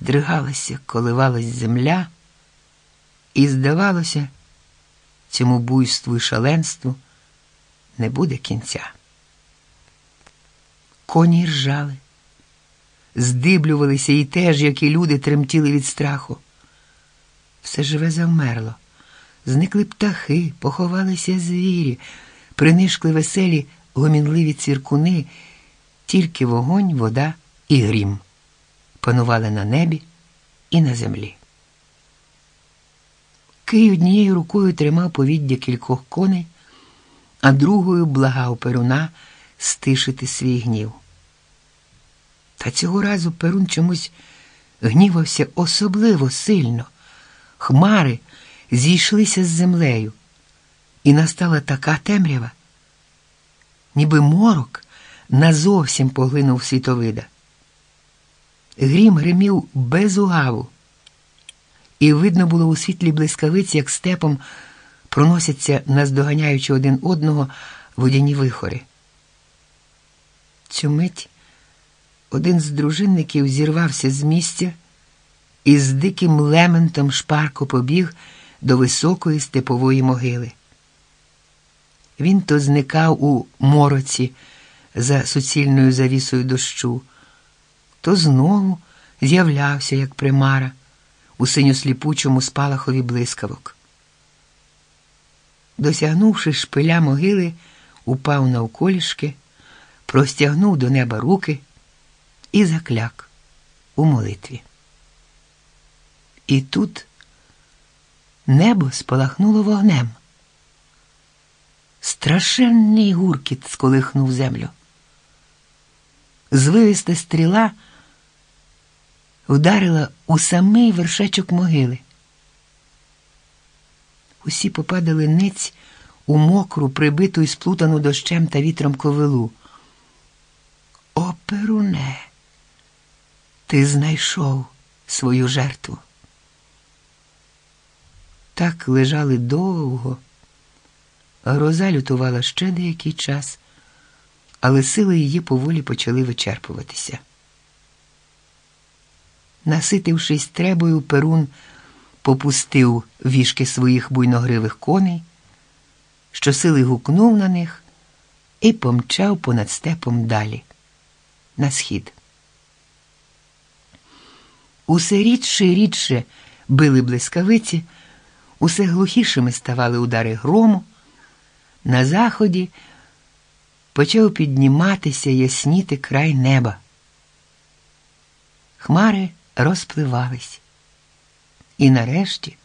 здригалася, коливалась земля, і, здавалося, цьому буйству і шаленству не буде кінця. Коні ржали, здиблювалися і теж, як і люди, тремтіли від страху. Все живе завмерло. Зникли птахи, поховалися звірі, принишкли веселі гомінливі ціркуни, тільки вогонь, вода і грім панували на небі і на землі. Кий однією рукою тримав повіддя кількох коней, а другою благав Перуна стишити свій гнів. Та цього разу Перун чомусь гнівався особливо сильно. Хмари зійшлися з землею, і настала така темрява, ніби морок назовсім поглинув світовида. Грім гримів без угаву, і видно було у світлі блискавиці, як степом проносяться, наздоганяючи один одного водяні вихори. Цю мить один з дружинників зірвався з місця і з диким лементом шпарко побіг до високої степової могили. Він то зникав у мороці за суцільною завісою дощу, то знову з'являвся, як примара, у синьосліпучому спалахові блискавок. Досягнувши шпиля могили, упав навколішки, простягнув до неба руки і закляк у молитві. І тут небо спалахнуло вогнем. Страшенний гуркіт сколихнув землю. Звивиста стріла вдарила у самий вершечок могили. Усі попадали ниць у мокру, прибиту і сплутану дощем та вітром ковилу. О, Перуне, ти знайшов свою жертву. Так лежали довго. Гроза лютувала ще деякий час, але сили її поволі почали вичерпуватися. Наситившись требою, Перун попустив вішки своїх буйногривих коней, щосили гукнув на них і помчав понад степом далі, на схід. Усе рідше і рідше били блискавиці, усе глухішими ставали удари грому. На заході почав підніматися ясніти край неба. Хмари розпливались, і нарешті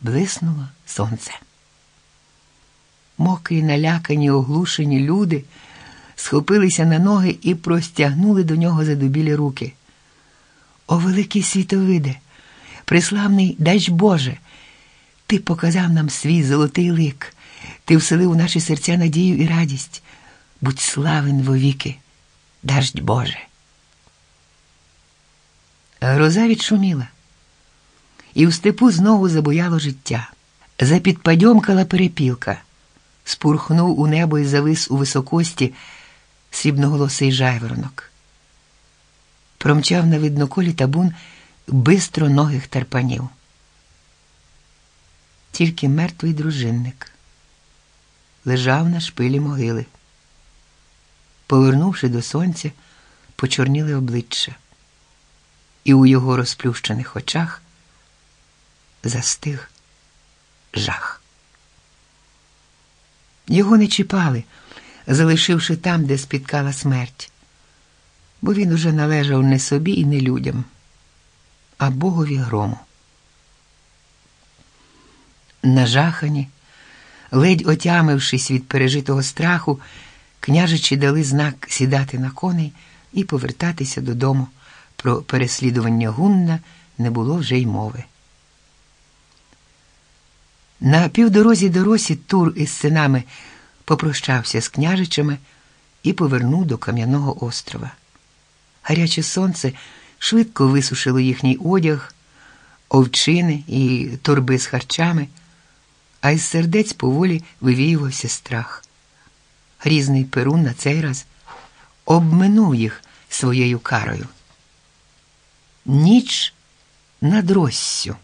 блиснуло сонце. Мокрі, налякані, оглушені люди схопилися на ноги і простягнули до нього задубілі руки. О, великий світовиде, приславний дач Боже, ти показав нам свій золотий лик, ти вселив у наші серця надію і радість. Будь славен вовіки, даждь Боже. Гроза відшуміла, і в степу знову забояло життя. Запідпадьомкала перепілка, спурхнув у небо і завис у високості срібноголосий жайворонок. Промчав на видноколі табун бистро ногих тарпанів. Тільки мертвий дружинник лежав на шпилі могили. Повернувши до сонця, почорніли обличчя, і у його розплющених очах застиг жах. Його не чіпали, залишивши там, де спіткала смерть, бо він уже належав не собі і не людям, а богові грому. Нажахані, ледь отямившись від пережитого страху, княжичі дали знак сідати на коней і повертатися додому. Про переслідування гунна не було вже й мови. На півдорозі до Росі Тур із синами попрощався з княжичами і повернув до Кам'яного острова. Гаряче сонце швидко висушило їхній одяг, овчини і торби з харчами, а із сердець поволі вивіювався страх. Грізний Перун на цей раз обминув їх своєю карою. Ніч над Россю.